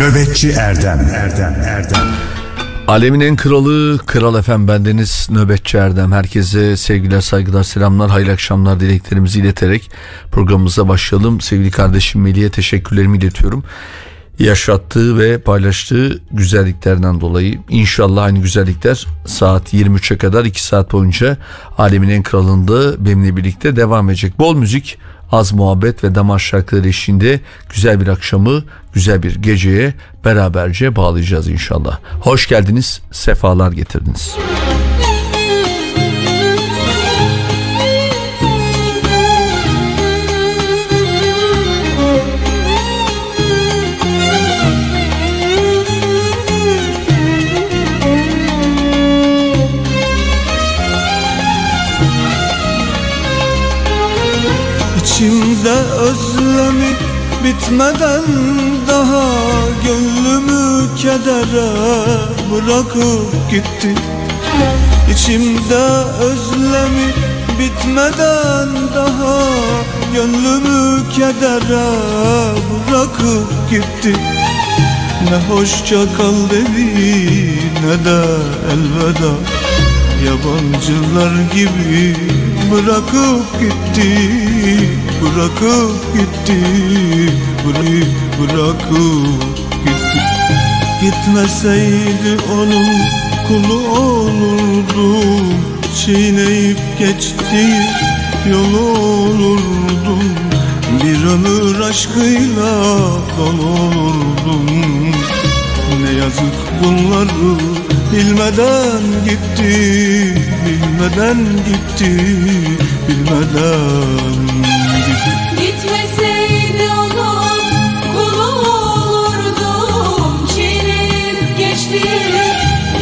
Nöbetçi Erdem Erdem Erdem Alemin en kralı Kral Efem bendeniz Nöbetçi Erdem. Herkese sevgiler saygılar selamlar hayırlı akşamlar dileklerimizi ileterek programımıza başlayalım. Sevgili kardeşim Melih'e teşekkürlerimi iletiyorum. Yaşattığı ve paylaştığı güzelliklerden dolayı inşallah aynı güzellikler saat 23'e kadar 2 saat boyunca Alemin en kralında benimle birlikte devam edecek. Bol müzik az muhabbet ve damar şarkıları eşliğinde güzel bir akşamı, güzel bir geceye beraberce bağlayacağız inşallah. Hoş geldiniz, sefalar getirdiniz. İçimde özlemi bitmeden daha Gönlümü kedere bırakıp gitti. İçimde özlemi bitmeden daha Gönlümü kedere bırakıp gitti. Ne hoşça kal dedi ne de elveda Yabancılar gibi bırakıp gitti Bırakıp gitti Bırakıp, bırakıp gitti. Gitmeseydi onun kulu olurdum Çiğneyip geçti yolu olurdum Bir ömür aşkıyla dolu olurdum. Ne yazık bunları bilmeden gitti Bilmeden gitti Bilmeden gitti. Gitmeseydi onun kulu olurdum. Çiğneyip geçti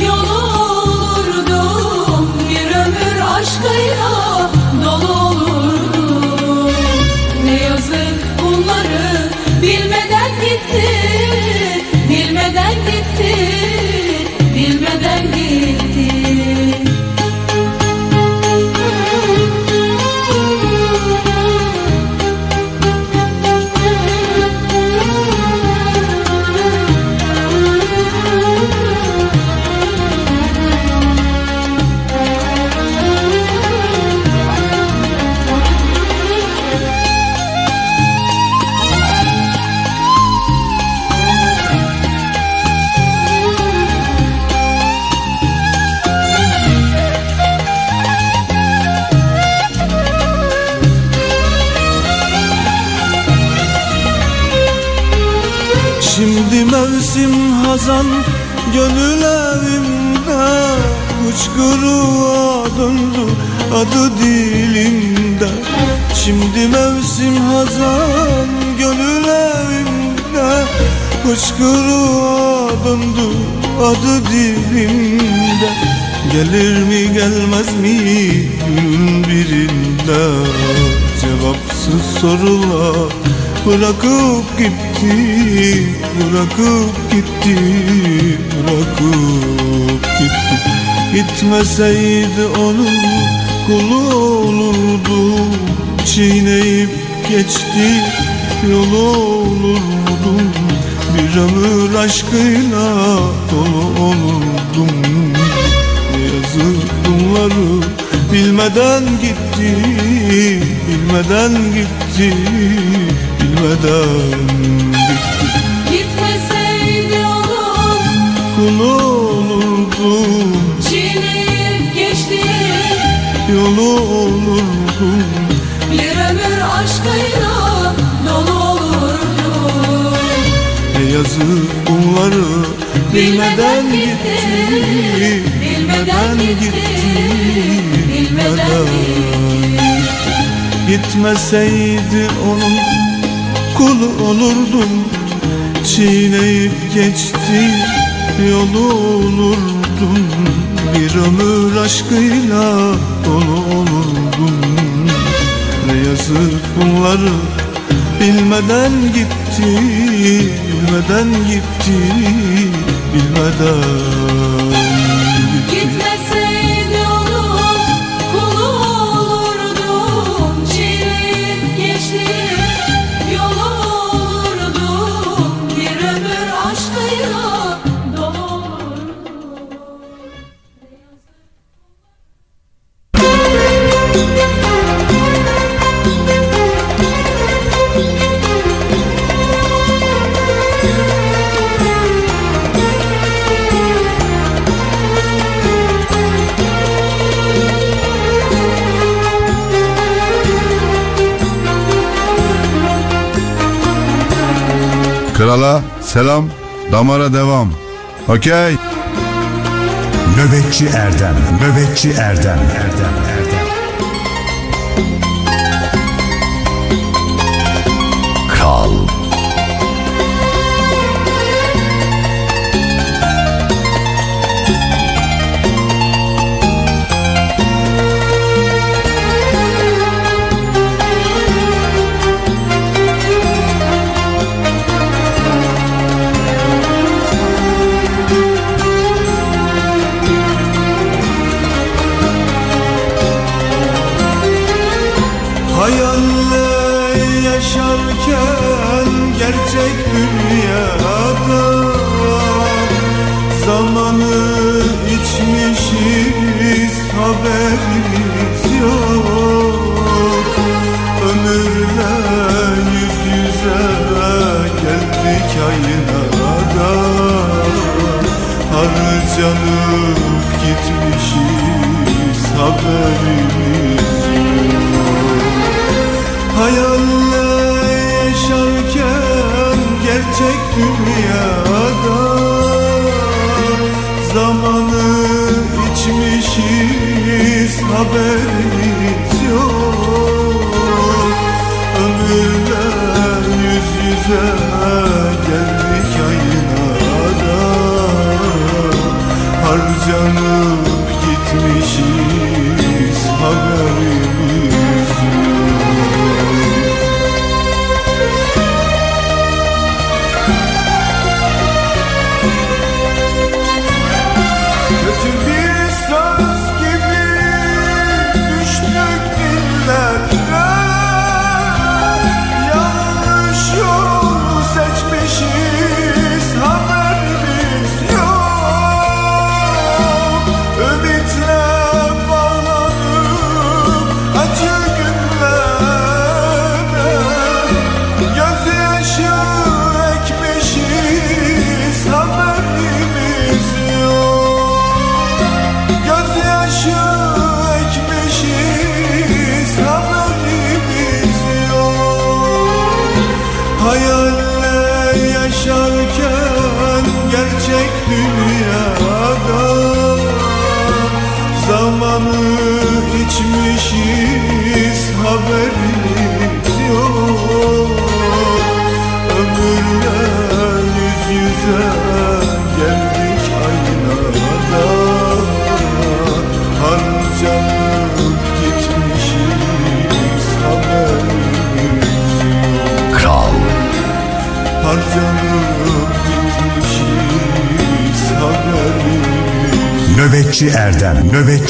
yolu olurdum. Bir ömür aşkıyla dolu olurdum. Ne yazık bunları bilmeden gitti Bilmeden gitti hazan Gönül evimde Hıçkırığa döndü Adı dilimde Şimdi mevsim hazan Gönül evimde Hıçkırığa döndü Adı dilimde Gelir mi gelmez mi Günün birinde? Cevapsız sorular Bırakıp gitti, bırakıp gitti, bırakıp gitti. Gitmeseydi onun kulu olurdum Çiğneyip geçti yolu olurdum Bir ömür aşkıyla dolu olurdum. Ne yazık bunları bilmeden gitti, bilmeden gitti. Bilmeden Kulu olurdum çiğneyip geçti. Yolu olurdum Bir ömür aşkıyla dolu olurdu. Ne yazık bunları bilmeden gitti. Bilmeden gitti. Bilmeden Gitmeseydi onun kulu olurdum. Çiğneyip geçti yolu olurdum Bir ömür aşkıyla dolu olurdum. Ne yazık bunları bilmeden gitti Bilmeden gitti Bilmeden Krala selam, damara devam. Okey. Nöbetçi Erdem, Nöbetçi Erdem, Erdem, Erdem.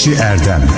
Nöbetçi Erdem.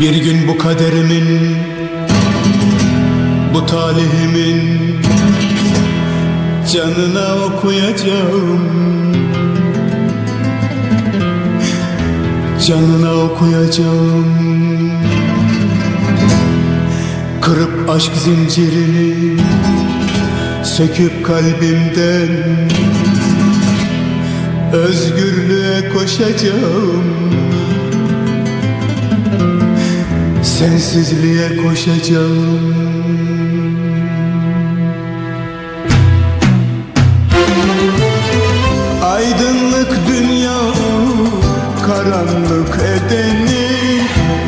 Bir gün bu kaderimin Bu talihimin Canına okuyacağım. Canına okuyacağım. Kırıp aşk zincirini Söküp kalbimden Özgürlüğe koşacağım Sensizliğe koşacağım. Aydınlık dünya karanlık edeni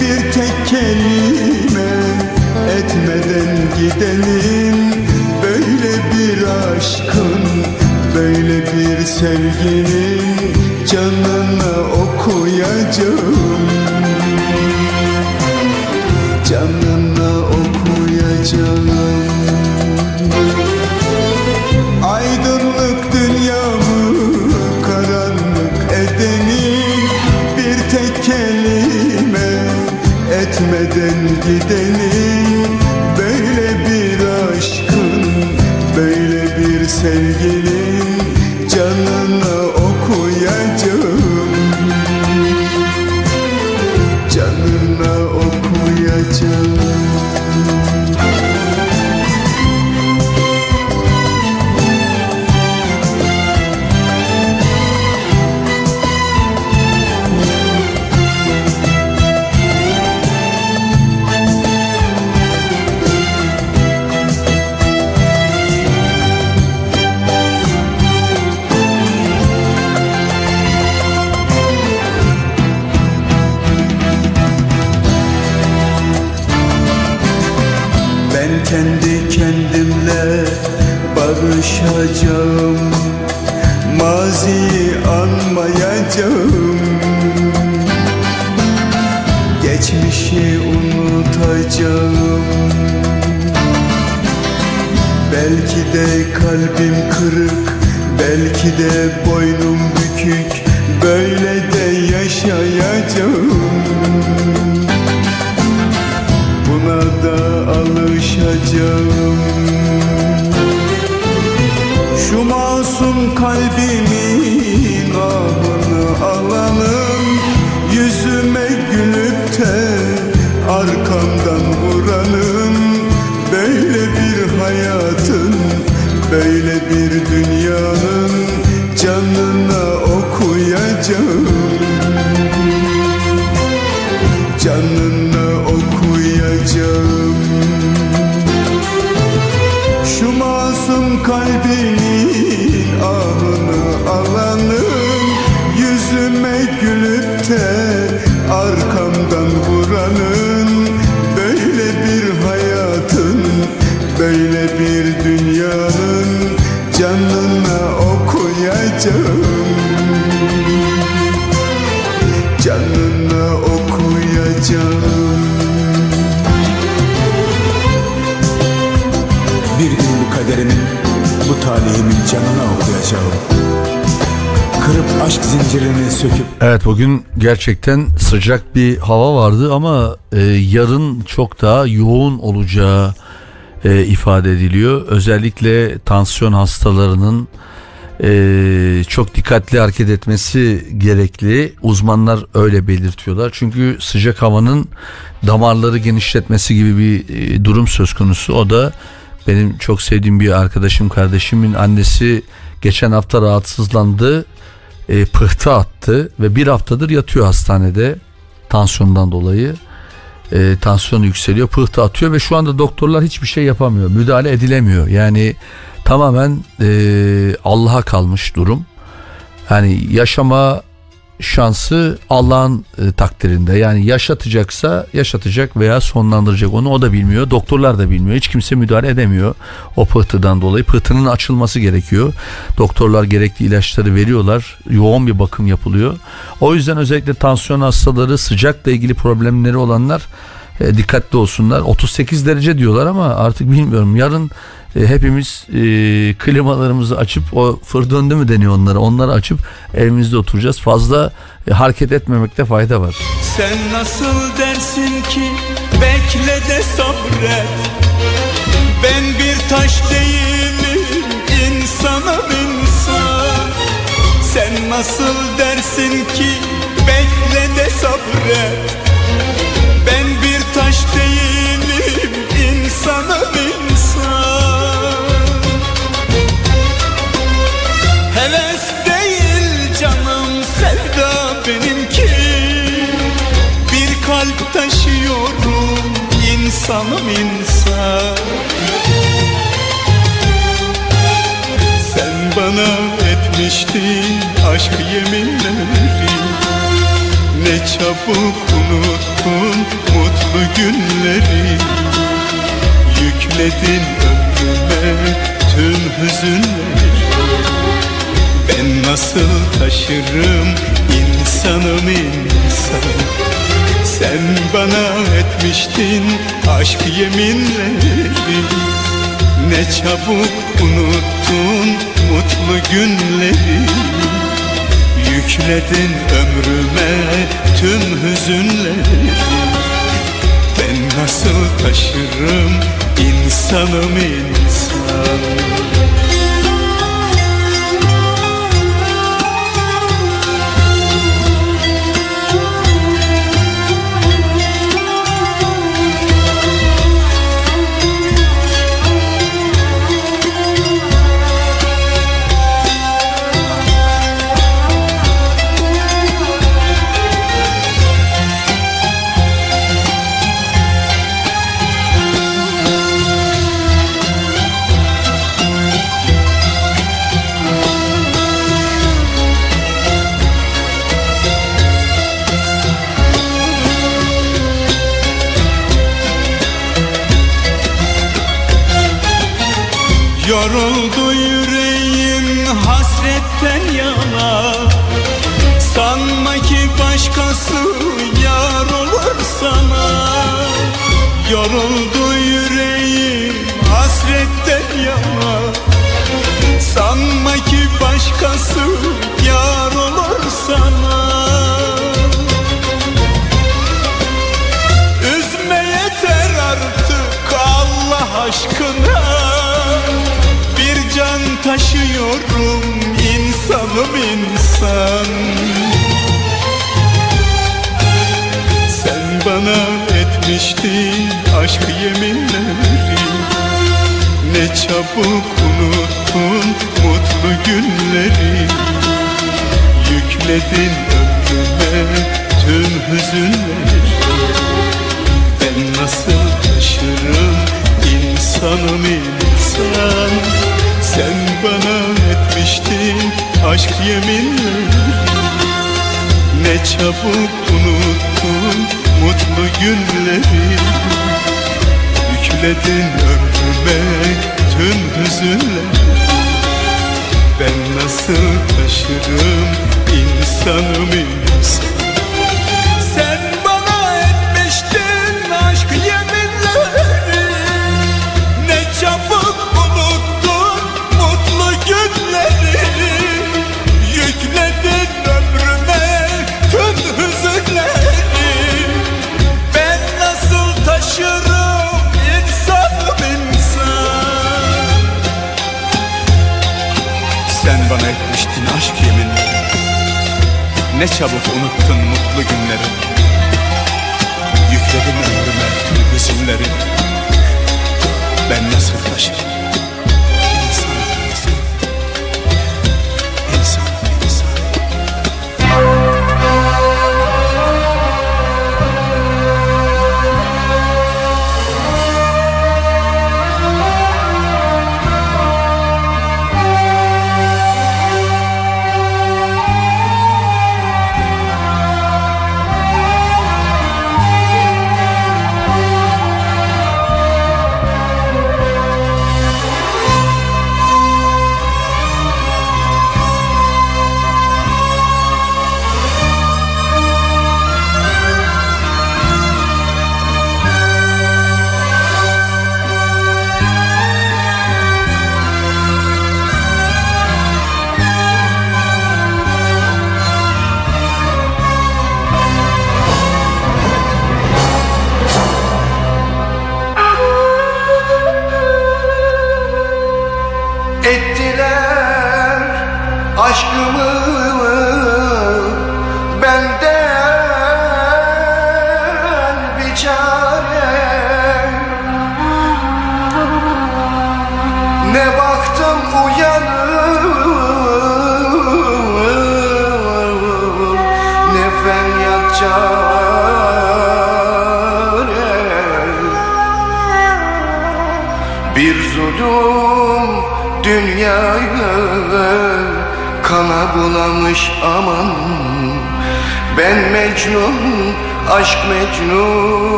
Bir tek kelime etmeden gidelim. Böyle bir aşkın böyle bir sevginin Canına okuyacağım de boynum bükük Böyle de yaşayacağım. Buna da alışacağım. Şu masum kalbimin ahını alanım Yüzüme gülüp de arkamdan vuranım Böyle bir hayatın, böyle canına okuyacağım. Şu masum kalbinin ahını alanım Yüzüme gülüp de arkamdan vuranın Böyle bir hayatın, böyle bir dünyanın Canına okuyacağım talihimin canına okuyacağım Kırıp aşk zincirini söküp Evet bugün gerçekten sıcak bir hava vardı ama e, yarın çok daha yoğun olacağı e, ifade ediliyor. Özellikle tansiyon hastalarının e, çok dikkatli hareket etmesi gerekli. Uzmanlar öyle belirtiyorlar. Çünkü sıcak havanın damarları genişletmesi gibi bir e, durum söz konusu. O da benim çok sevdiğim bir arkadaşım, kardeşimin annesi geçen hafta rahatsızlandı. E, pıhtı attı ve bir haftadır yatıyor hastanede tansiyondan dolayı. E, tansiyonu yükseliyor, pıhtı atıyor ve şu anda doktorlar hiçbir şey yapamıyor. Müdahale edilemiyor. Yani tamamen e, Allah'a kalmış durum. Yani yaşama şansı Allah'ın e, takdirinde. Yani yaşatacaksa yaşatacak veya sonlandıracak onu o da bilmiyor. Doktorlar da bilmiyor. Hiç kimse müdahale edemiyor o pıhtıdan dolayı. Pıhtının açılması gerekiyor. Doktorlar gerekli ilaçları veriyorlar. Yoğun bir bakım yapılıyor. O yüzden özellikle tansiyon hastaları sıcakla ilgili problemleri olanlar e, dikkatli olsunlar. 38 derece diyorlar ama artık bilmiyorum. Yarın e, hepimiz e, klimalarımızı açıp o fır döndü mü deniyor onlara. Onları açıp evimizde oturacağız. Fazla e, hareket etmemekte fayda var. Sen nasıl dersin ki bekle de sabret Ben bir taş değilim insanım insan Sen nasıl dersin ki bekle de sabret insanım insan. Sen bana etmiştin aşk yeminleri. Ne çabuk unuttun mutlu günleri. Yükledin ömrüme tüm hüzünleri. Ben nasıl taşırım insanım insan Sen bana etmiştin aşk yeminleri. Ne çabuk unuttun mutlu günleri. Yükledin ömrüme tüm hüzünleri. Ben nasıl taşırım insanım insan Yoruldu yüreğim hasretten yana. Sanma ki başkası yar olur sana. Yoruldu yüreğim hasretten yana. Sanma ki başkası yar olur sana. Üzme yeter artık Allah aşkına taşıyorum insanım insan. Sen bana etmiştin aşk yeminleri. Ne çabuk unuttun mutlu günleri. Yükledin ömrüme tüm hüzünleri. Ben nasıl taşırım insanım insan Sen bana etmiştin aşk yeminleri Ne çabuk unuttun mutlu günleri. Yükledin ömrüme tüm hüzünleri Ben nasıl taşırım insanım aşk Ne çabuk unuttun mutlu günleri. Yükledim ömrüme hüzünleri. Ben nasıl taşırım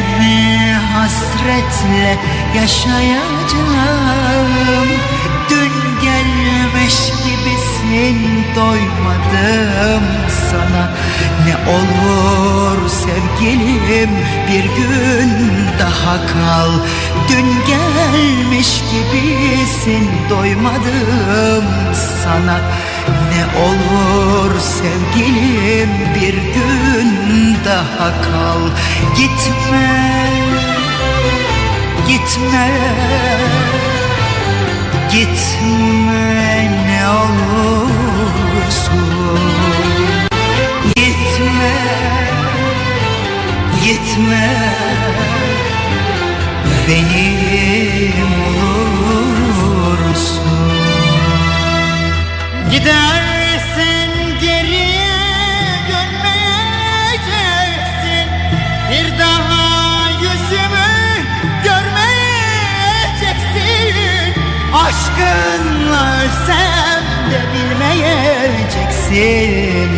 mi hasretle yaşayacağım. Dün gelmiş gibisin doymadım sana. Ne olur sevgilim bir gün daha kal. Dün gelmiş gibisin doymadım sana Ne olur sevgilim bir gün daha kal. Gitme, gitme. Gitme ne olursun. Gitme Gitme. Benim olursun Gidersin geriye dönmeyeceksin. Bir daha yüzümü görmeyeceksin. Aşkınla ölsem de bilmeyeceksin.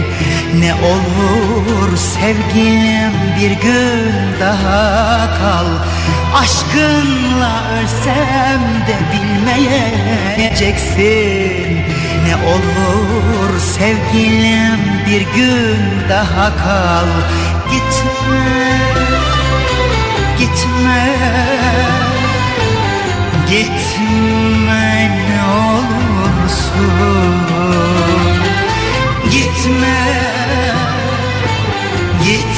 Ne olur sevgilim bir gün daha kal. Aşkınla ölsem de bilmeyeceksin Ne olur sevgilim bir gün daha kal. Gitme, gitme. Gitme ne olursun. Gitme Gitme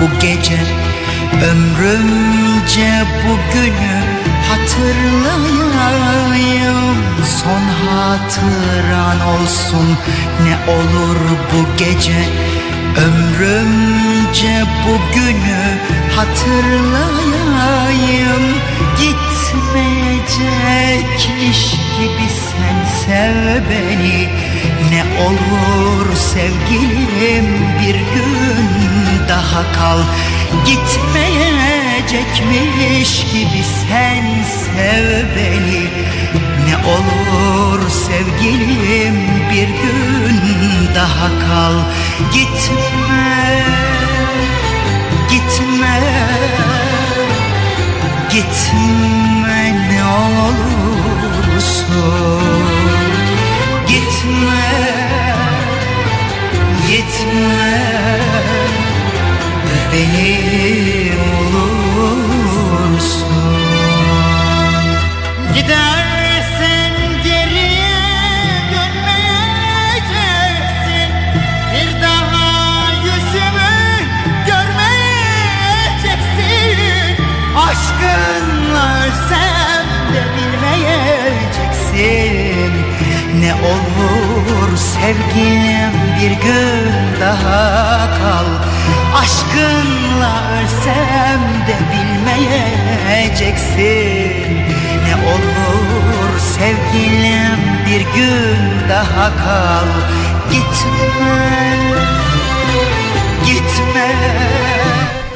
bu gece. Ömrümce bugünü hatırlayayım. Son hatıran olsun ne olur bu gece. Ömrümce bugünü hatırlayayım. Gitmeyecekmiş gibi sen sev beni Ne olur sevgilim bir gün daha kal. Gitmeyecekmiş gibi sen sev beni. Ne olur sevgilim bir gün daha kal. Gitme, gitme Gitme ne olursun Gitme Gitme. Benim olursun. Görmeyeceksin. Aşkınla ölsem de bilmeyeceksin Ne olur sevgilim bir gün daha kal. Aşkınla ölsem de bilmeyeceksin. Ne olur sevgilim bir gün daha kal. Gitme, gitme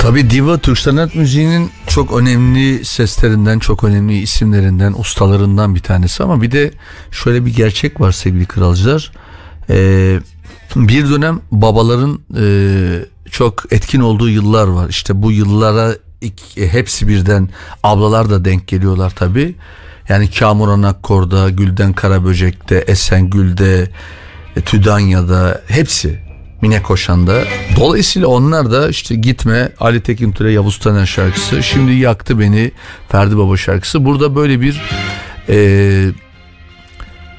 Tabi Diva Türk Sanat Müziği'nin çok önemli seslerinden, çok önemli isimlerinden, ustalarından bir tanesi ama bir de şöyle bir gerçek var sevgili kralcılar. Ee, bir dönem babaların e, çok etkin olduğu yıllar var. İşte bu yıllara e, hepsi birden ablalar da denk geliyorlar tabi. Yani Kamuran Akkor'da, Gülden Karaböcek'te, Esengül'de, e, Tüdanya'da hepsi Mine Koşan'da. Dolayısıyla onlar da işte Gitme, Ali Tekin Türe, Yavuz Taner şarkısı, Şimdi Yaktı Beni, Ferdi Baba şarkısı. Burada böyle bir e,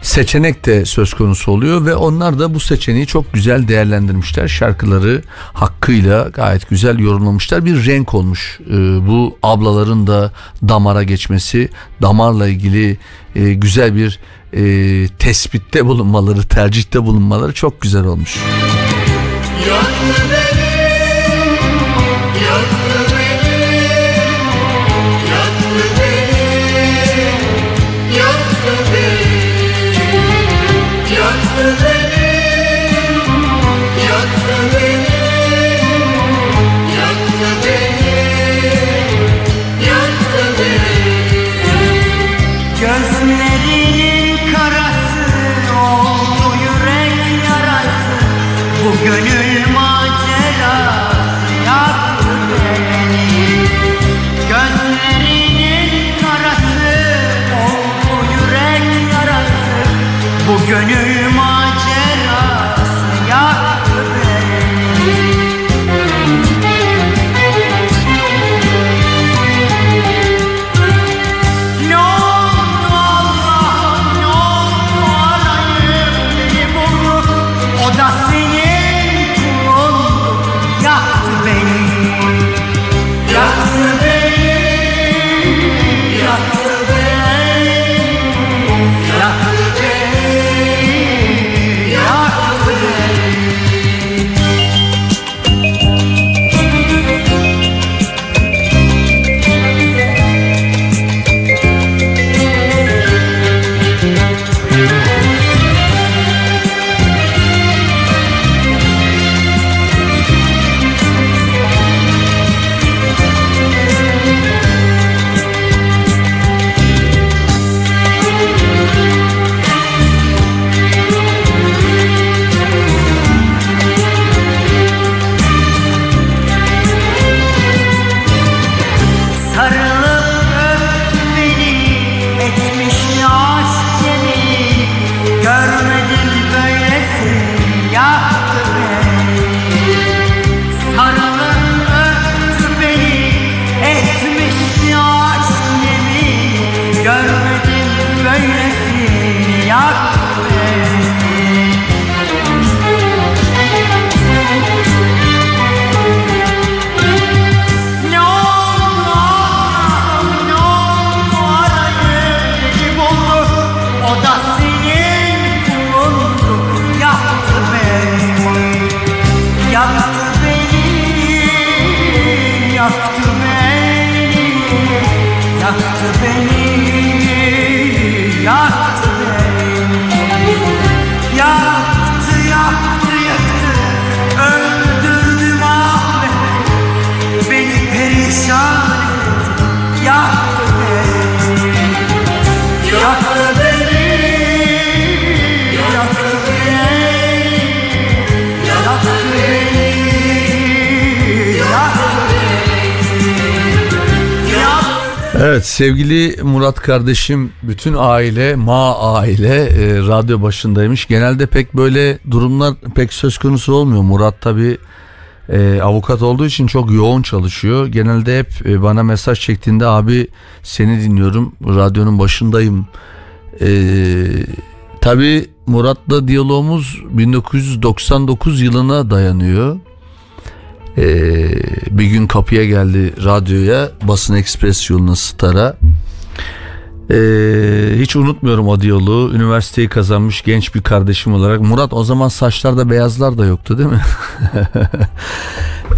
seçenek de söz konusu oluyor ve onlar da bu seçeneği çok güzel değerlendirmişler. Şarkıları hakkıyla gayet güzel yorumlamışlar. Bir renk olmuş e, bu ablaların da damara geçmesi, damarla ilgili e, güzel bir e, tespitte bulunmaları, tercihte bulunmaları çok güzel olmuş. Yaktı beni, yaktı Evet sevgili Murat kardeşim bütün aile ma aile e, radyo başındaymış. Genelde pek böyle durumlar pek söz konusu olmuyor. Murat tabi avukat olduğu için çok yoğun çalışıyor. Genelde hep e, bana mesaj çektiğinde abi seni dinliyorum radyonun başındayım. E, tabi Murat'la diyalogumuz 1999 yılına dayanıyor. Ee, bir gün kapıya geldi radyoya basın ekspres yoluna Star'a. Ee, hiç unutmuyorum o diyaloğu. Üniversiteyi kazanmış genç bir kardeşim olarak. Murat o zaman saçlarda beyazlar da yoktu değil mi?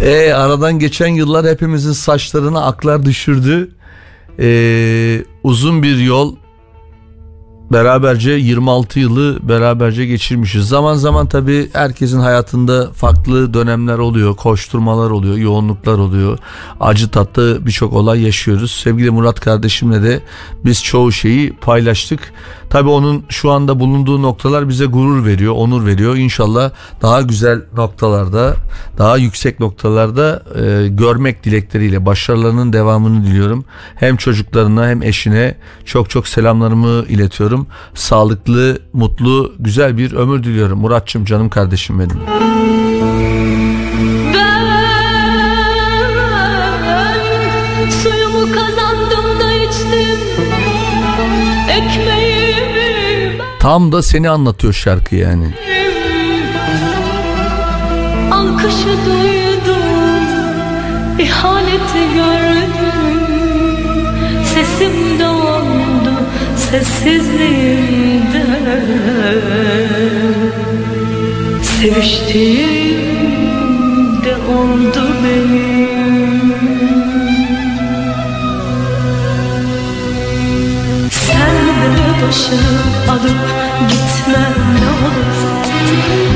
e, aradan geçen yıllar hepimizin saçlarına aklar düşürdü. Ee, uzun bir yol beraberce 26 yılı beraberce geçirmişiz. Zaman zaman tabii herkesin hayatında farklı dönemler oluyor, koşturmalar oluyor, yoğunluklar oluyor. Acı tatlı birçok olay yaşıyoruz. Sevgili Murat kardeşimle de biz çoğu şeyi paylaştık. Tabii onun şu anda bulunduğu noktalar bize gurur veriyor, onur veriyor. İnşallah daha güzel noktalarda, daha yüksek noktalarda e, görmek dilekleriyle başarılarının devamını diliyorum. Hem çocuklarına hem eşine çok çok selamlarımı iletiyorum diliyorum. Sağlıklı, mutlu, güzel bir ömür diliyorum. Muratçım canım kardeşim benim. Tam da seni anlatıyor şarkı yani. Alkışı duydum, ihaneti gördüm, sesim sessizliğimde Seviştiğim de oldu benim. Sen de başını alıp gitmen ne olur.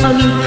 Salud.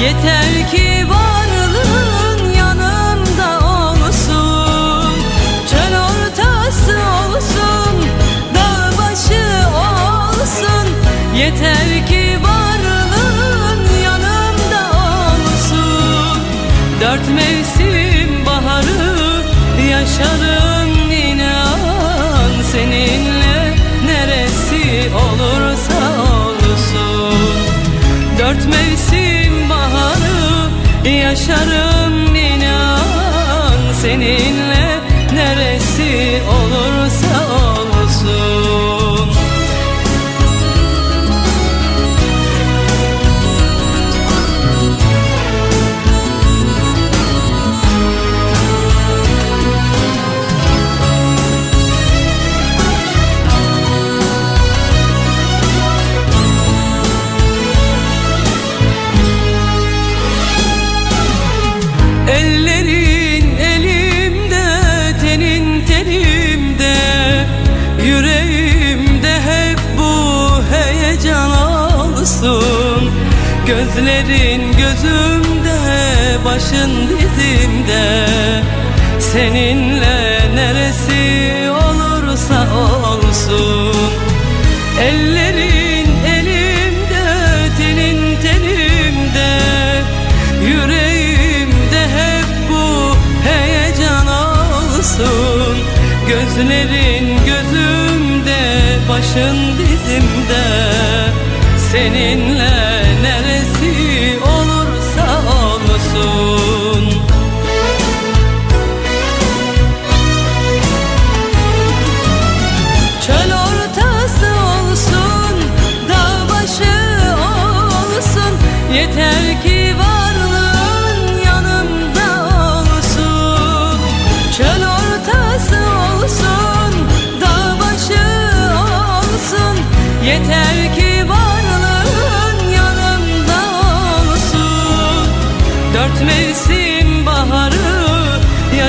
Yeter ki varlığın yanımda olsun Çöl ortası olsun Dağ başı olsun. Yeter yaşarım. başın dizimde Seninle neresi olursa olsun. Ellerin elimde, dilin telimde Yüreğimde hep bu heyecan olsun. Gözlerin gözümde, başın dizimde. Senin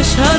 each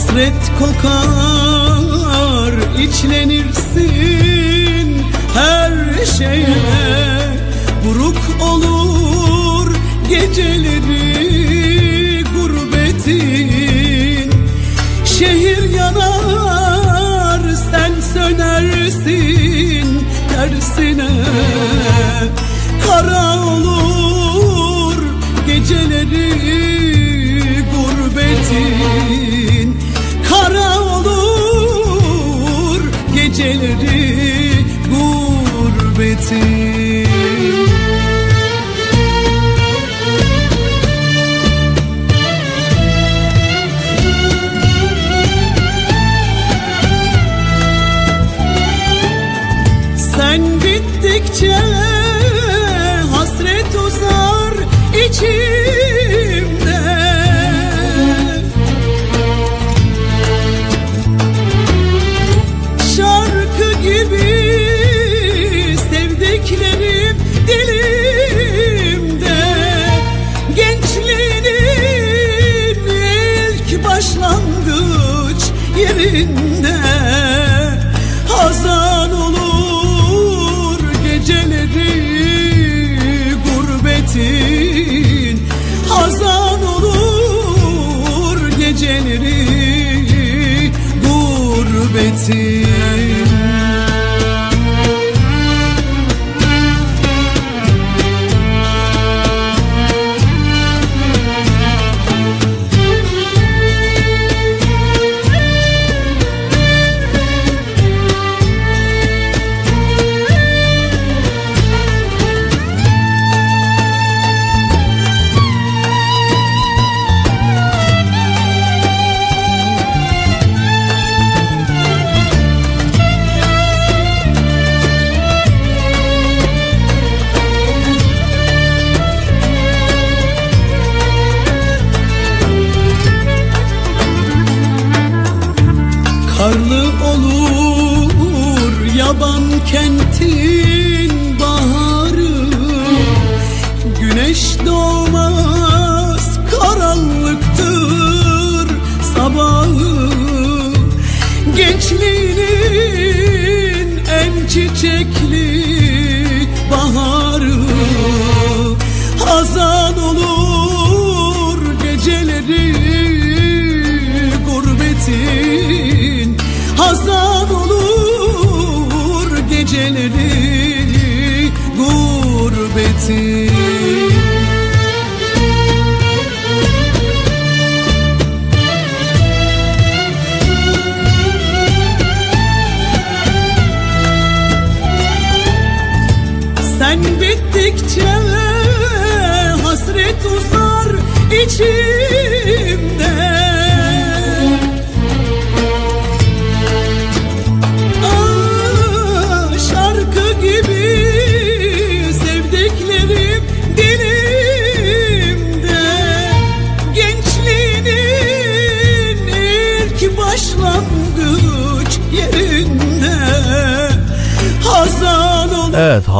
Hasret kokar içlenirsin her şey.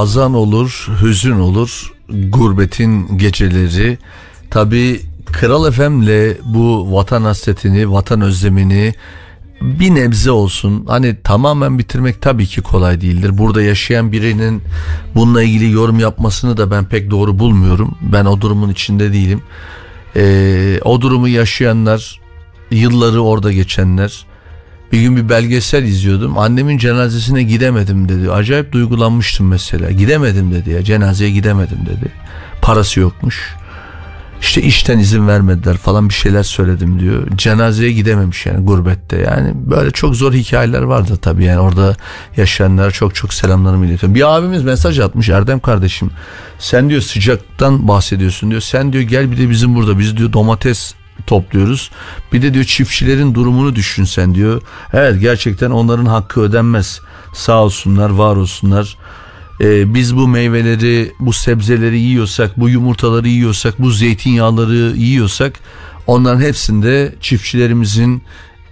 Hazan olur, hüzün olur, gurbetin geceleri. Tabi Kral Efem'le bu vatan hasretini, vatan özlemini bir nebze olsun hani tamamen bitirmek tabii ki kolay değildir. Burada yaşayan birinin bununla ilgili yorum yapmasını da ben pek doğru bulmuyorum. Ben o durumun içinde değilim. Ee, o durumu yaşayanlar, yılları orada geçenler, bir gün bir belgesel izliyordum. Annemin cenazesine gidemedim dedi. Acayip duygulanmıştım mesela. Gidemedim dedi ya. Cenazeye gidemedim dedi. Parası yokmuş. İşte işten izin vermediler falan bir şeyler söyledim diyor. Cenazeye gidememiş yani gurbette. Yani böyle çok zor hikayeler vardı tabii yani orada yaşayanlara çok çok selamlarımı iletiyorum. Bir abimiz mesaj atmış Erdem kardeşim. Sen diyor sıcaktan bahsediyorsun diyor. Sen diyor gel bir de bizim burada biz diyor domates topluyoruz. Bir de diyor çiftçilerin durumunu düşünsen diyor. Evet gerçekten onların hakkı ödenmez. Sağ olsunlar, var olsunlar. Ee, biz bu meyveleri, bu sebzeleri yiyorsak, bu yumurtaları yiyorsak, bu zeytinyağları yiyorsak onların hepsinde çiftçilerimizin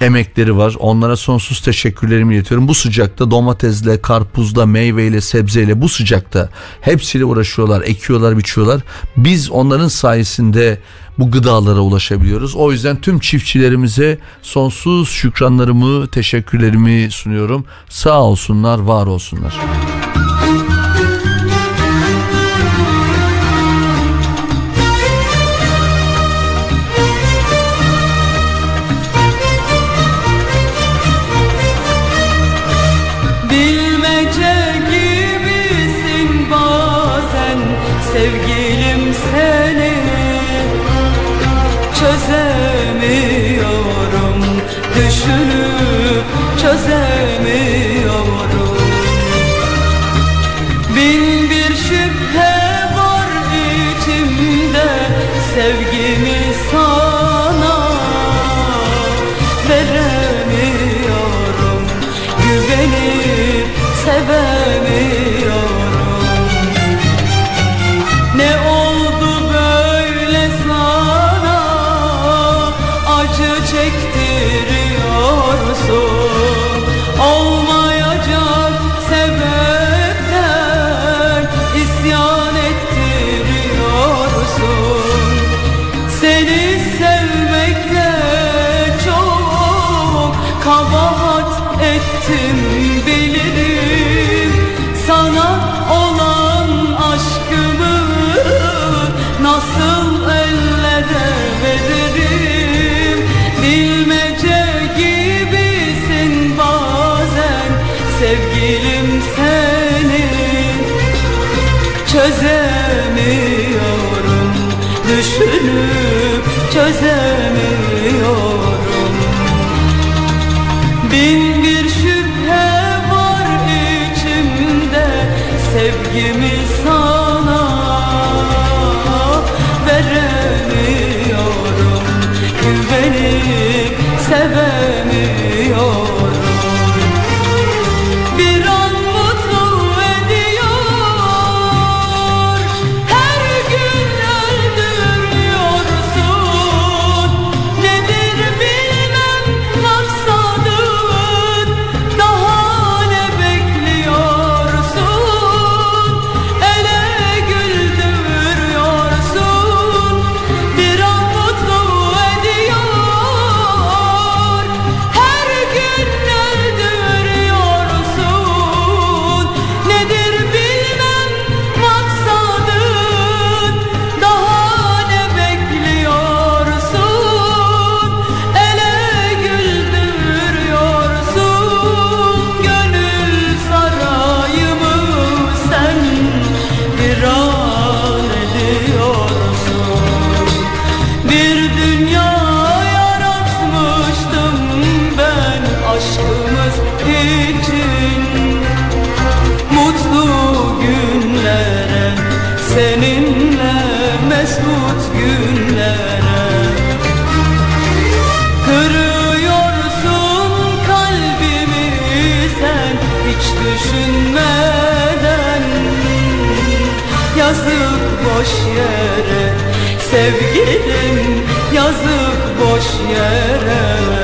emekleri var. Onlara sonsuz teşekkürlerimi iletiyorum. Bu sıcakta domatesle, karpuzla, meyveyle, sebzeyle bu sıcakta hepsiyle uğraşıyorlar, ekiyorlar, biçiyorlar. Biz onların sayesinde bu gıdalara ulaşabiliyoruz. O yüzden tüm çiftçilerimize sonsuz şükranlarımı, teşekkürlerimi sunuyorum. Sağ olsunlar, var olsunlar. Bilmece Çözemiyorum. Düşünüp çözemiyorum. Bin bir şüphe var içimde. Sevgimi boş yere. Sevgilim yazık boş yere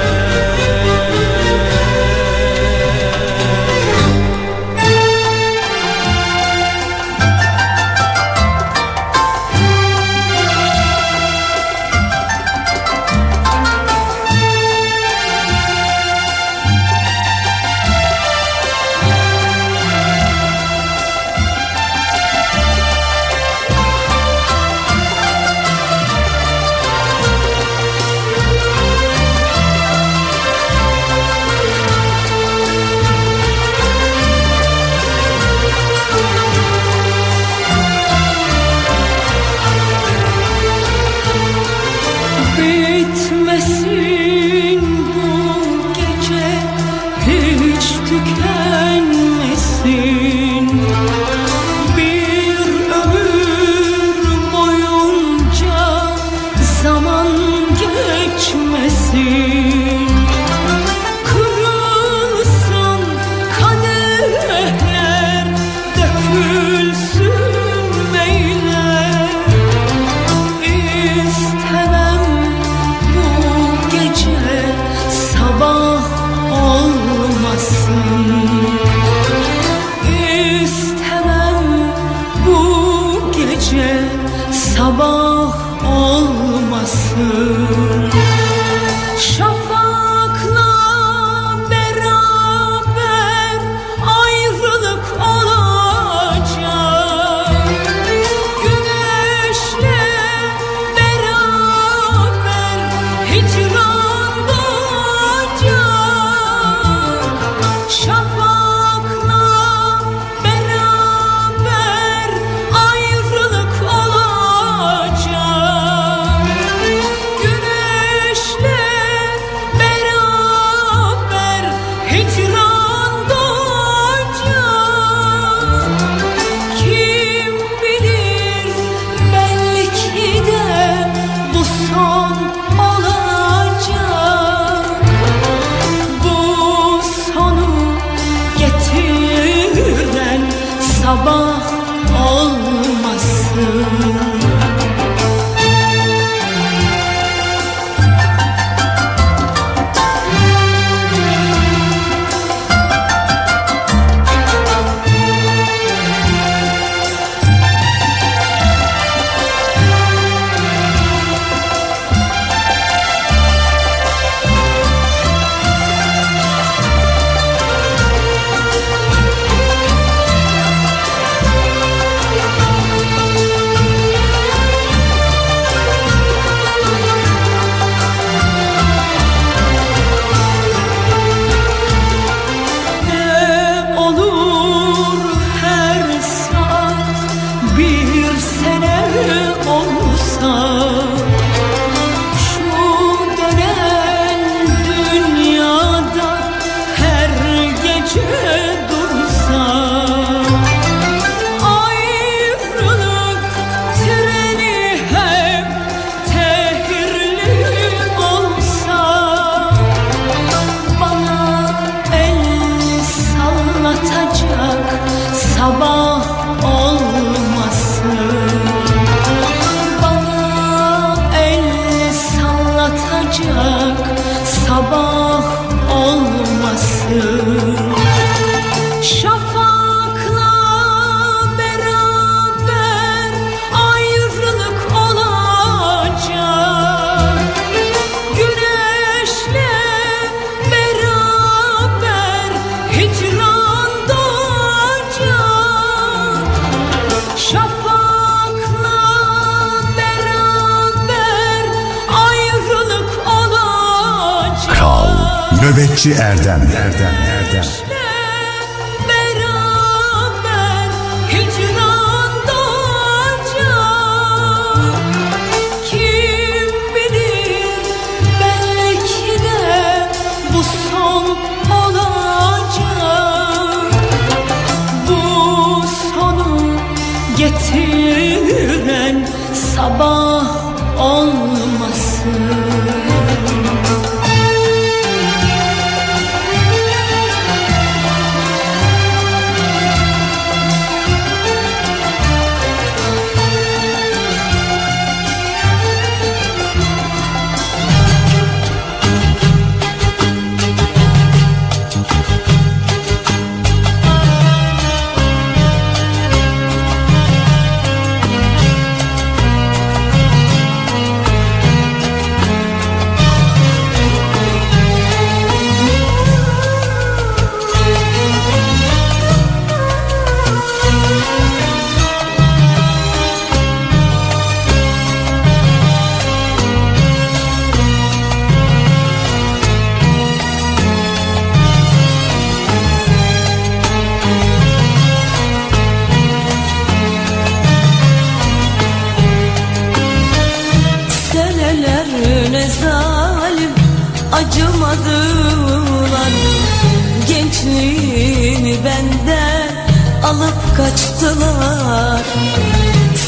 kaçtılar.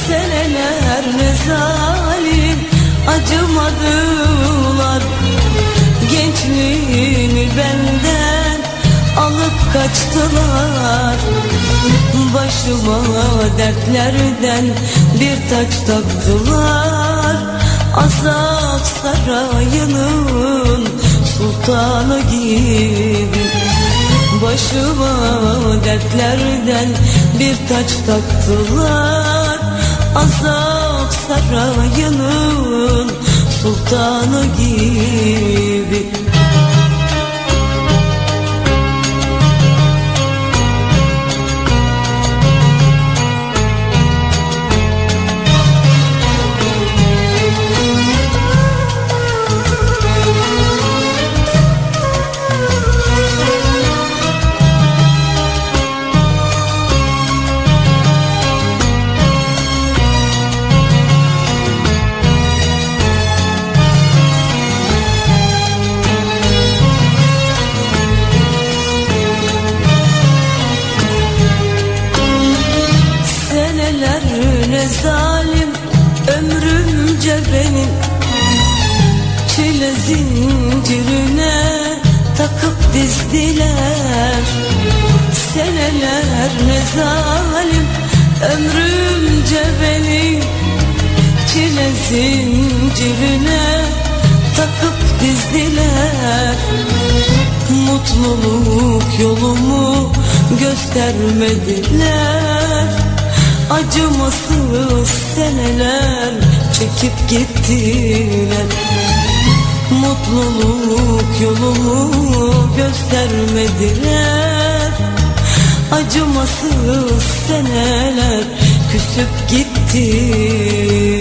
Seneler ne zalim acımadılar. Gençliğimi benden alıp kaçtılar. Başıma dertlerden bir taç taktılar. Azap sarayının sultanı gibi Başıma dertlerden bir taç taktılar. Azap sarayının sultanı gibi dizdiler. Seneler ne zalim ömrümce benim Çile zincirine takıp dizdiler. Mutluluk yolumu göstermediler. Acımasız seneler çekip gittiler Mutluluk yolumu göstermediler. Acımasız seneler küsüp gittiler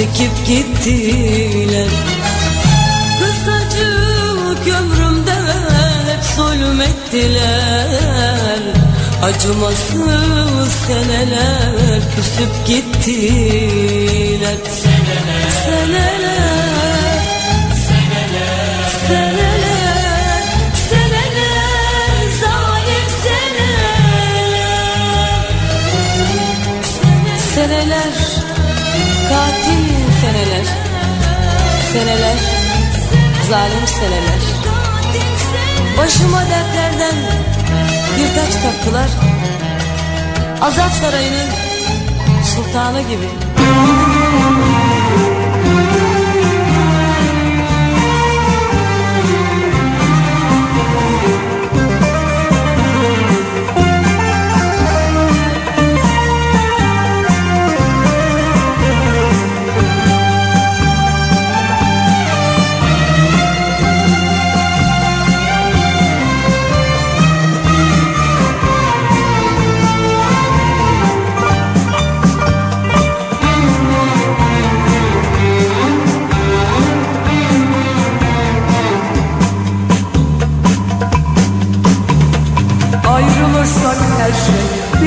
çekip gittiler Kısacık ömrümde hep zulmettiler Acımasız seneler küsüp gittiler Seneler Seneler Seneler Seneler seneler Seneler Zalim seneler. Başıma dertlerden bir taç taktılar. Azap sarayının sultanı gibi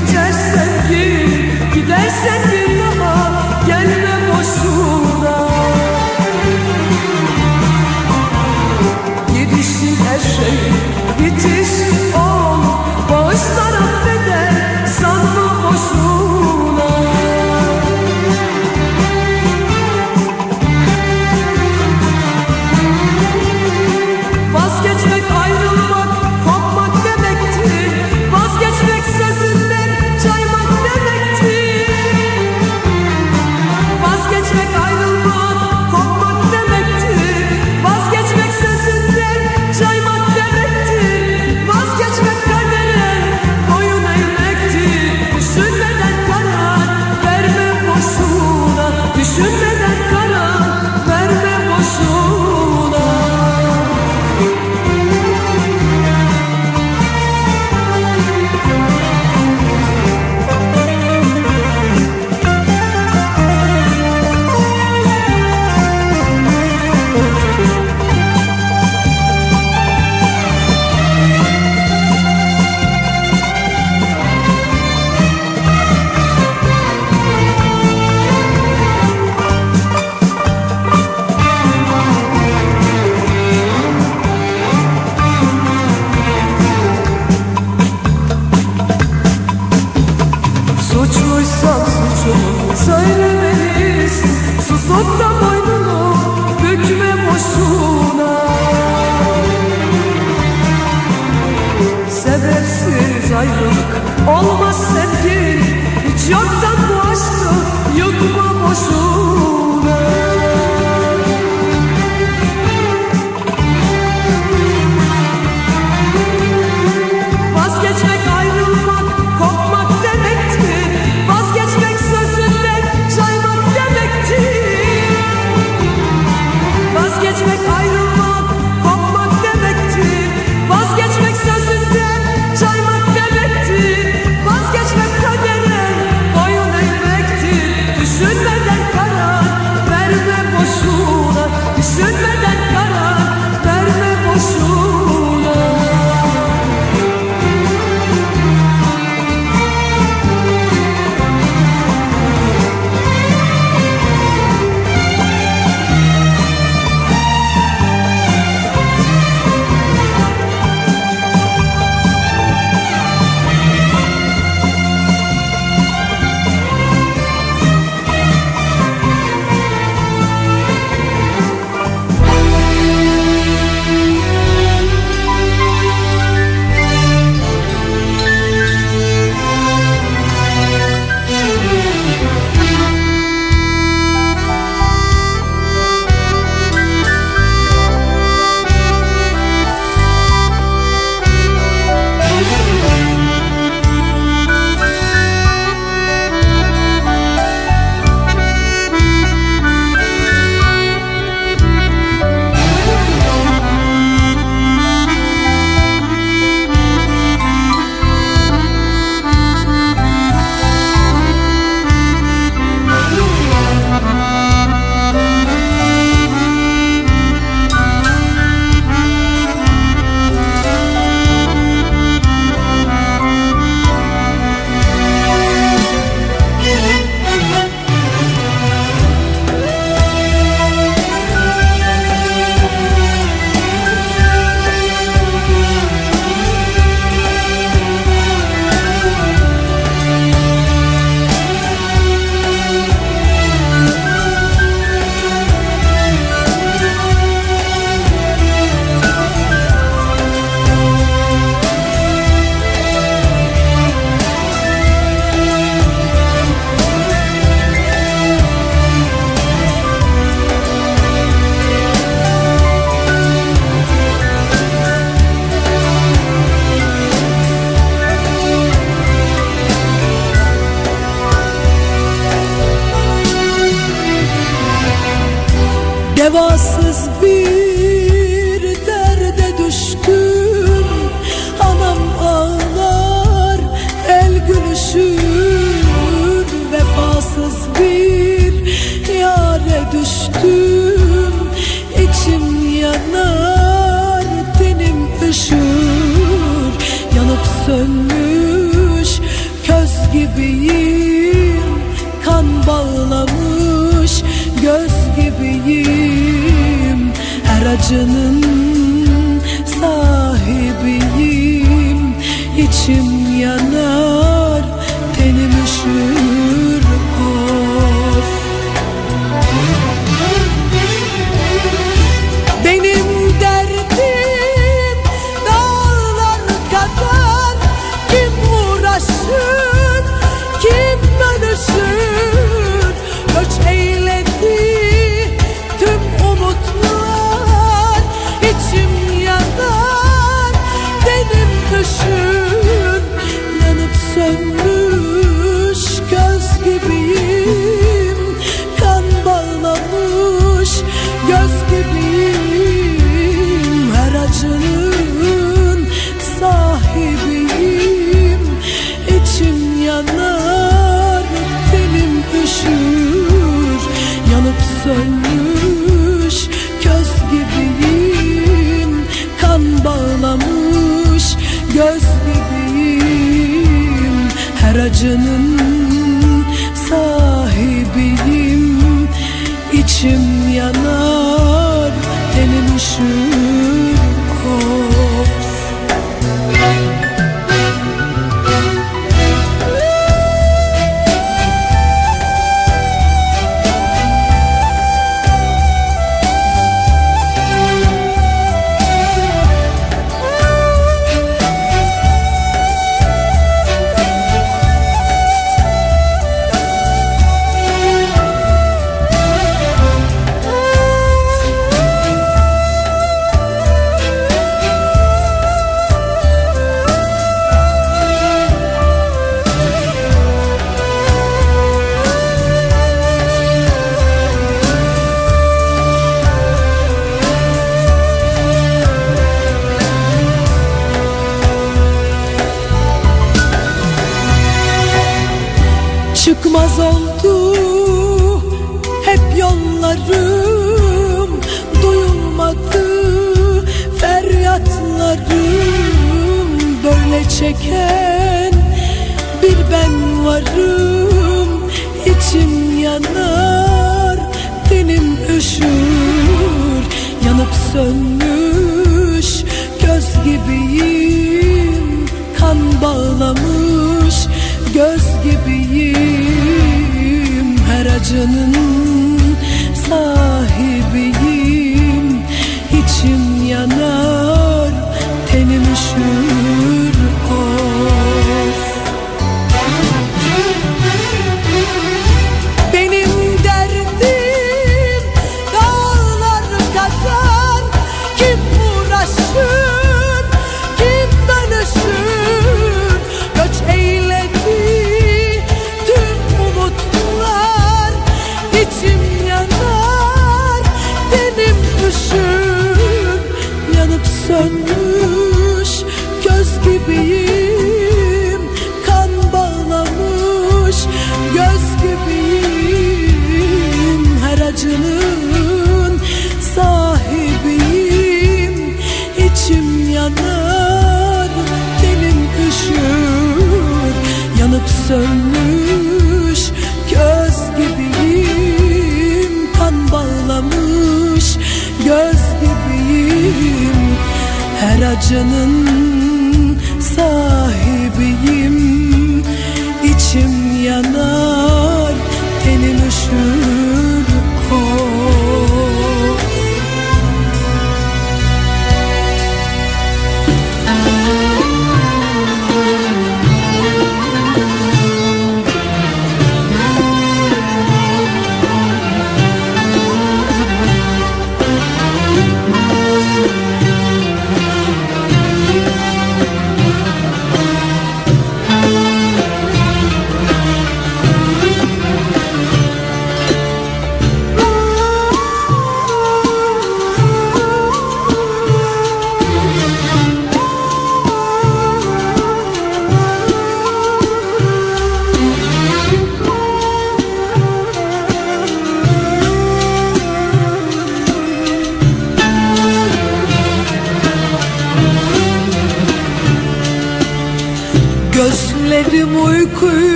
biterse git Gidersen bir daha gelme boşuna Gidişin her şey bitiş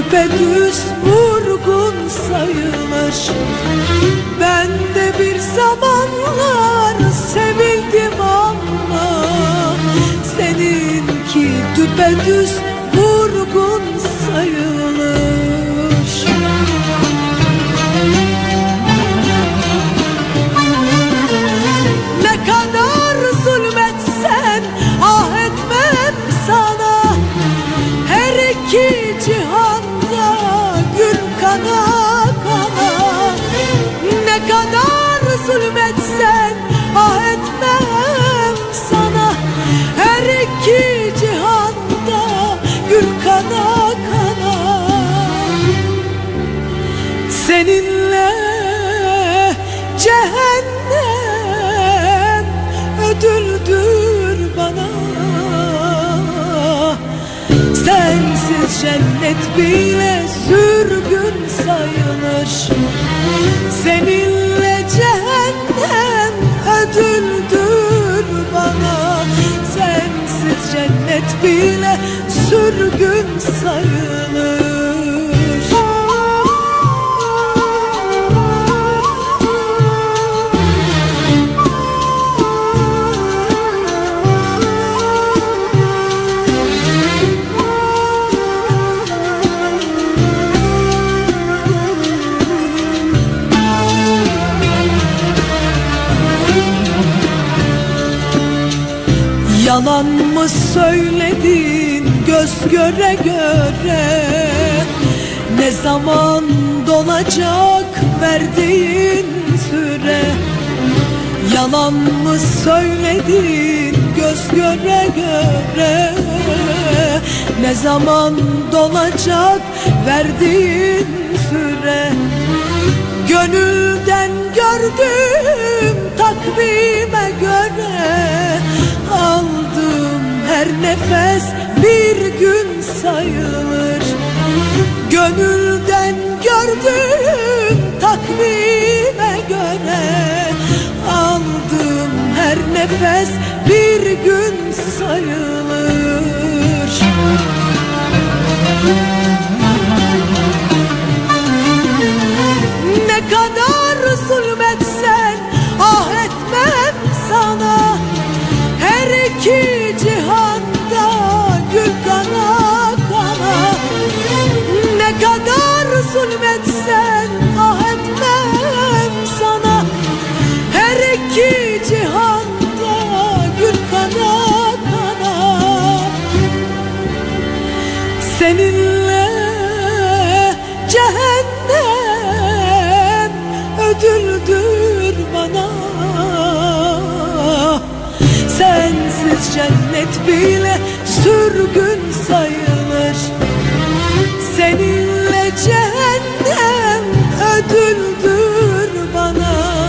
düpedüz vurgun sayılır. Ben de bir zamanlar sevildim ama Seninki düpedüz zulmetsen ah etmem sana. Her iki cihanda gül kana kana. Seninle cehennem ödüldür bana. Sensiz cennet bile sürgün sayılır. Seninle ödüldür bana. Sensiz cennet bile sürgün sayılır Yalan mı söyledin göz göre göre? Ne zaman dolacak verdiğin süre? Yalan mı söyledin göz göre göre? Ne zaman dolacak verdiğin süre? Gönülden gördüm takvime göre. Aldım her nefes bir gün sayılır. Gönülden gördüm takvime göre. Aldım her nefes bir gün sayılır bile sürgün sayılır. Seninle cehennem ödüldür bana.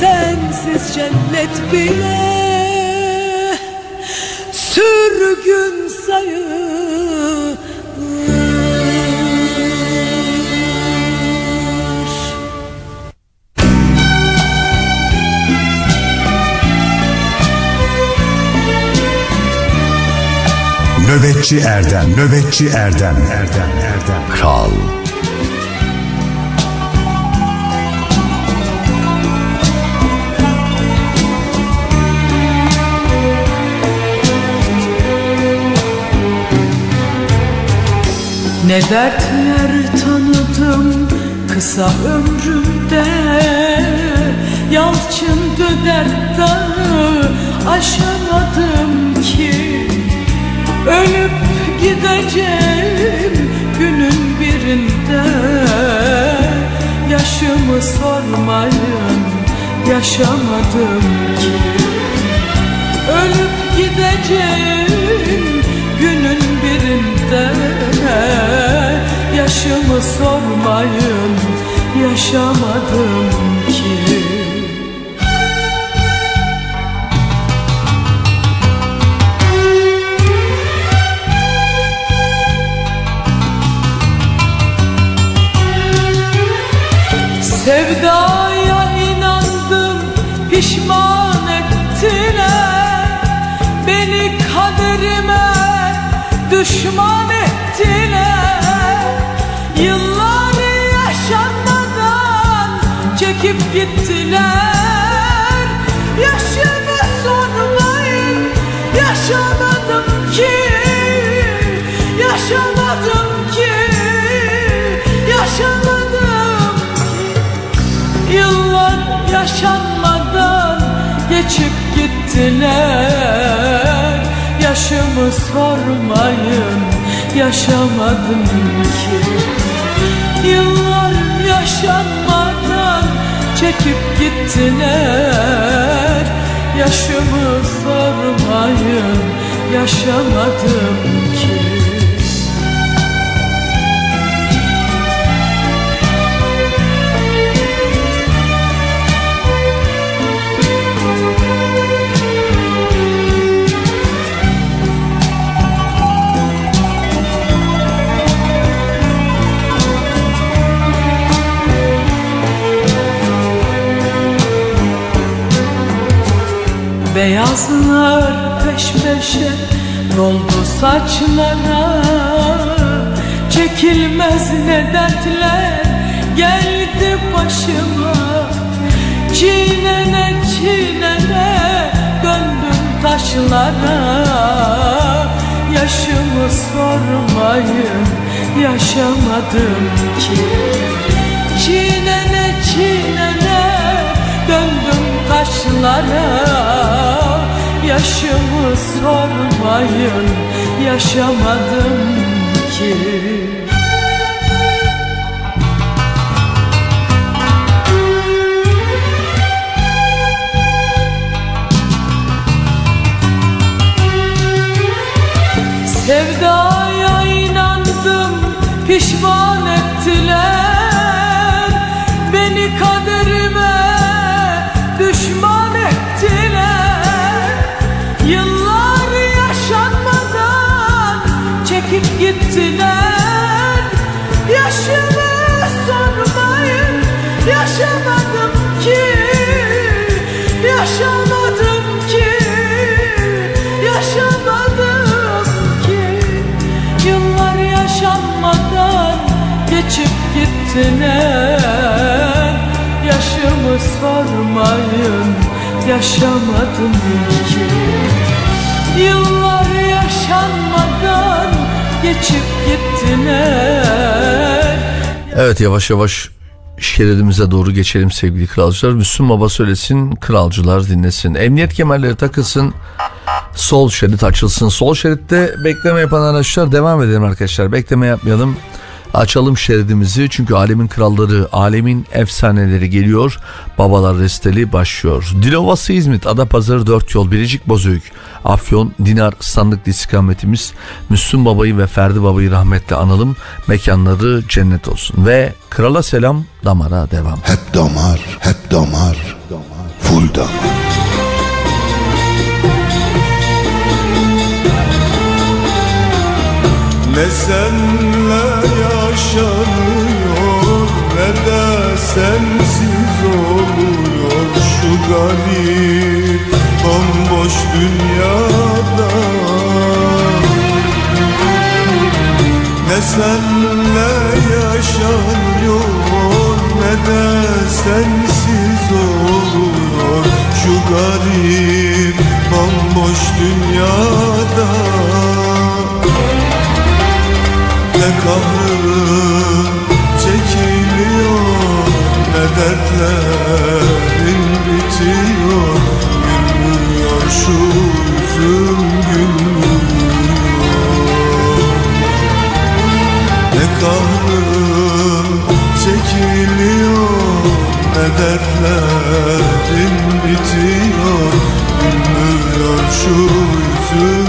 Sensiz cennet bile Nöbetçi Erdem, Nöbetçi Erdem, Erdem, Erdem. Kral. Ne dertler tanıdım kısa ömrümde Yalçındı dert dağı aşamadım ki Ölüp gideceğim günün birinde. Yaşımı sormayın yaşamadım ki. Ölüp gideceğim günün birinde. Sormayın yaşamadım ki düşman ettiler. Yıllar yaşanmadan çekip gittiler. Yaşımı sormayın yaşamadım ki. Yaşamadım ki. Yaşamadım Yıllar yaşanmadan geçip gittiler Yaşımı sormayın yaşamadım ki. Yıllar yaşanmadan çekip gittiler. Yaşımı sormayın yaşamadım ki Beyazlar peş peşe doldu saçlara. Çekilmez ne dertler geldi başıma. Çiğnene çiğnene döndüm taşlara. Yaşımı sormayın yaşamadım ki taşlara Yaşımı sormayın yaşamadım ki yaşanmadan geçip gittiler Yaşımı sormayın yaşamadım ki Yıllar yaşanmadan geçip gittiler Evet yavaş yavaş şeridimize doğru geçelim sevgili kralcılar. Müslüm Baba söylesin, kralcılar dinlesin. Emniyet kemerleri takılsın, sol şerit açılsın. Sol şeritte bekleme yapan araçlar devam edelim arkadaşlar. Bekleme yapmayalım. Açalım şeridimizi çünkü alemin kralları, alemin efsaneleri geliyor. Babalar resteli başlıyor. Dilovası İzmit, Adapazarı 4 yol, Biricik Bozüyük, Afyon, Dinar sandıklı istikametimiz. Müslüm Baba'yı ve Ferdi Baba'yı rahmetle analım. Mekanları cennet olsun. Ve krala selam, damara devam. Hep damar, hep damar, full damar. Ne senle yaşanıyor ne de sensiz oluyor şu garip bomboş dünyada. Ne senle yaşanıyor ne de sensiz oluyor şu garip bomboş dünyada ne kahrım çekiliyor ne dertlerin bitiyor. Gülmüyor şu yüzüm gülmüyor. Ne kahrım çekiliyor ne dertlerin bitiyor. Gülmüyor şu yüzüm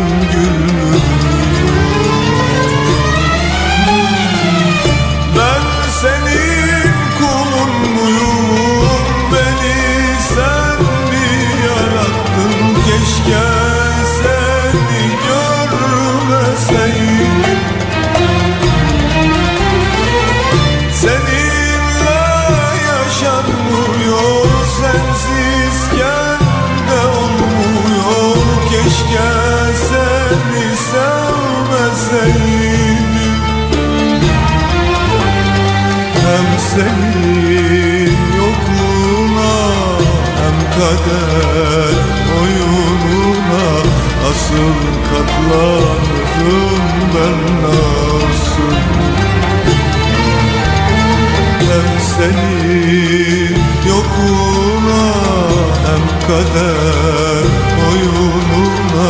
senin yokluğuna hem kader oyununa Asıl katlanırım ben nasıl Hem senin yokluğuna hem kader oyununa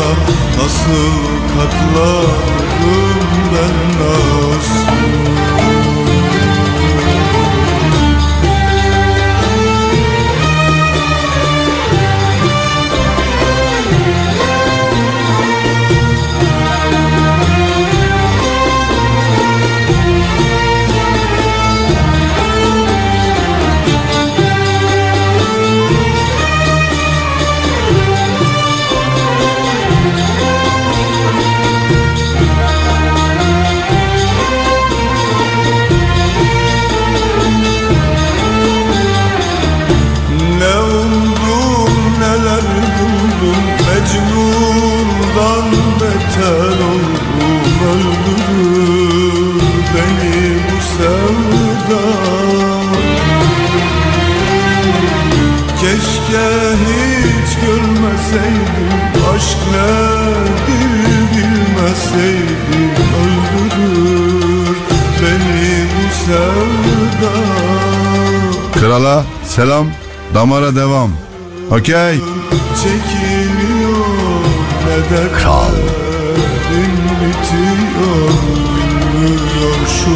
Nasıl katlanırım ben nasıl sevda Keşke hiç görmeseydim Aşk nedir bilmeseydim Öldürür beni bu sevda Krala selam, damara devam. Okey. Çekiliyor ne de Kral. bitiyor Gülmüyor şu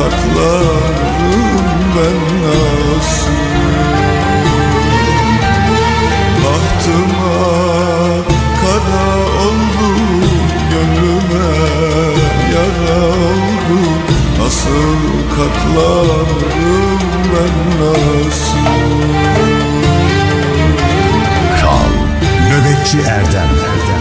Asıl katlarım ben nasıl Bahtıma kara oldu gönlüme yara oldu Asıl katlarım ben nasıl Kral. Nöbetçi Erdem. Erdem.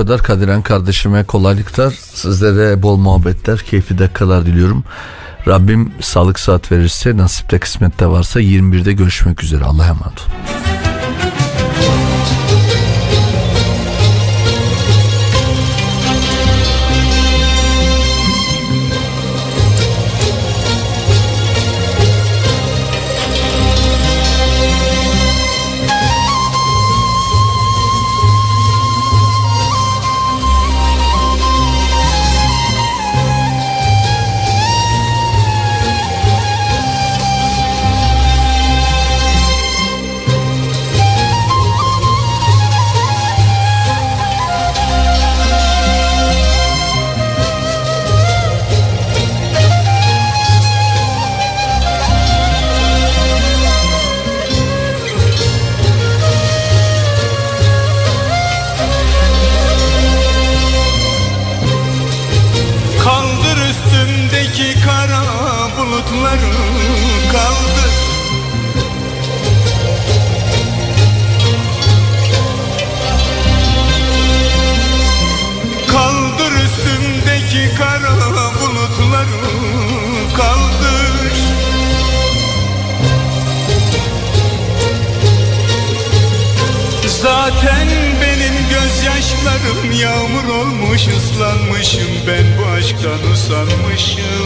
kadar Kadiren kardeşime kolaylıklar, sizlere bol muhabbetler, keyifli dakikalar diliyorum. Rabbim sağlık saat verirse, nasipte kısmette varsa 21'de görüşmek üzere. Allah'a emanet olun. pressure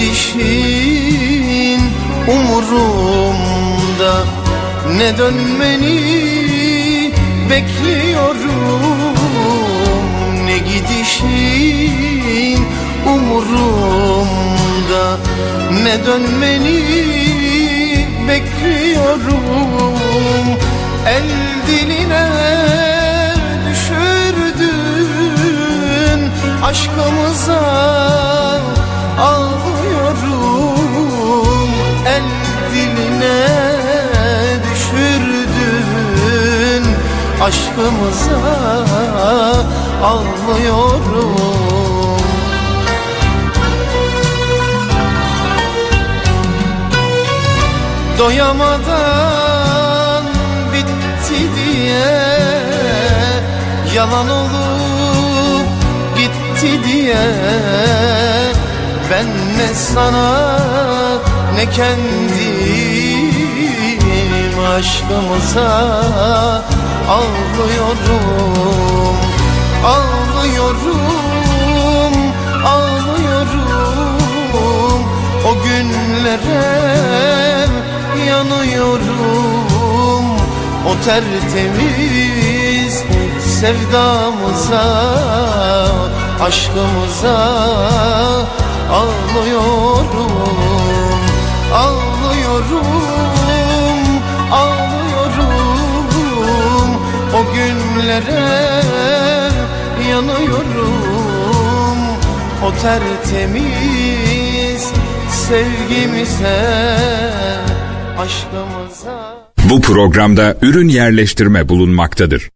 gidişin umurumda. Ne dönmeni bekliyorum Ne gidişin umurumda. Ne dönmeni bekliyorum El diline düşürdün. Aşkımıza al dibine düşürdün. Aşkımıza almıyorum. Doyamadan bitti diye Yalan olup gitti diye. Ben ne sana ne kendi aşkımıza ağlıyorum Ağlıyorum, ağlıyorum. O günlere yanıyorum O tertemiz sevdamıza Aşkımıza ağlıyorum Ağlıyorum, günlere yanıyorum O tertemiz sevgimize Aşkımıza Bu programda ürün yerleştirme bulunmaktadır.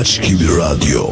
İlaç gibi radyo.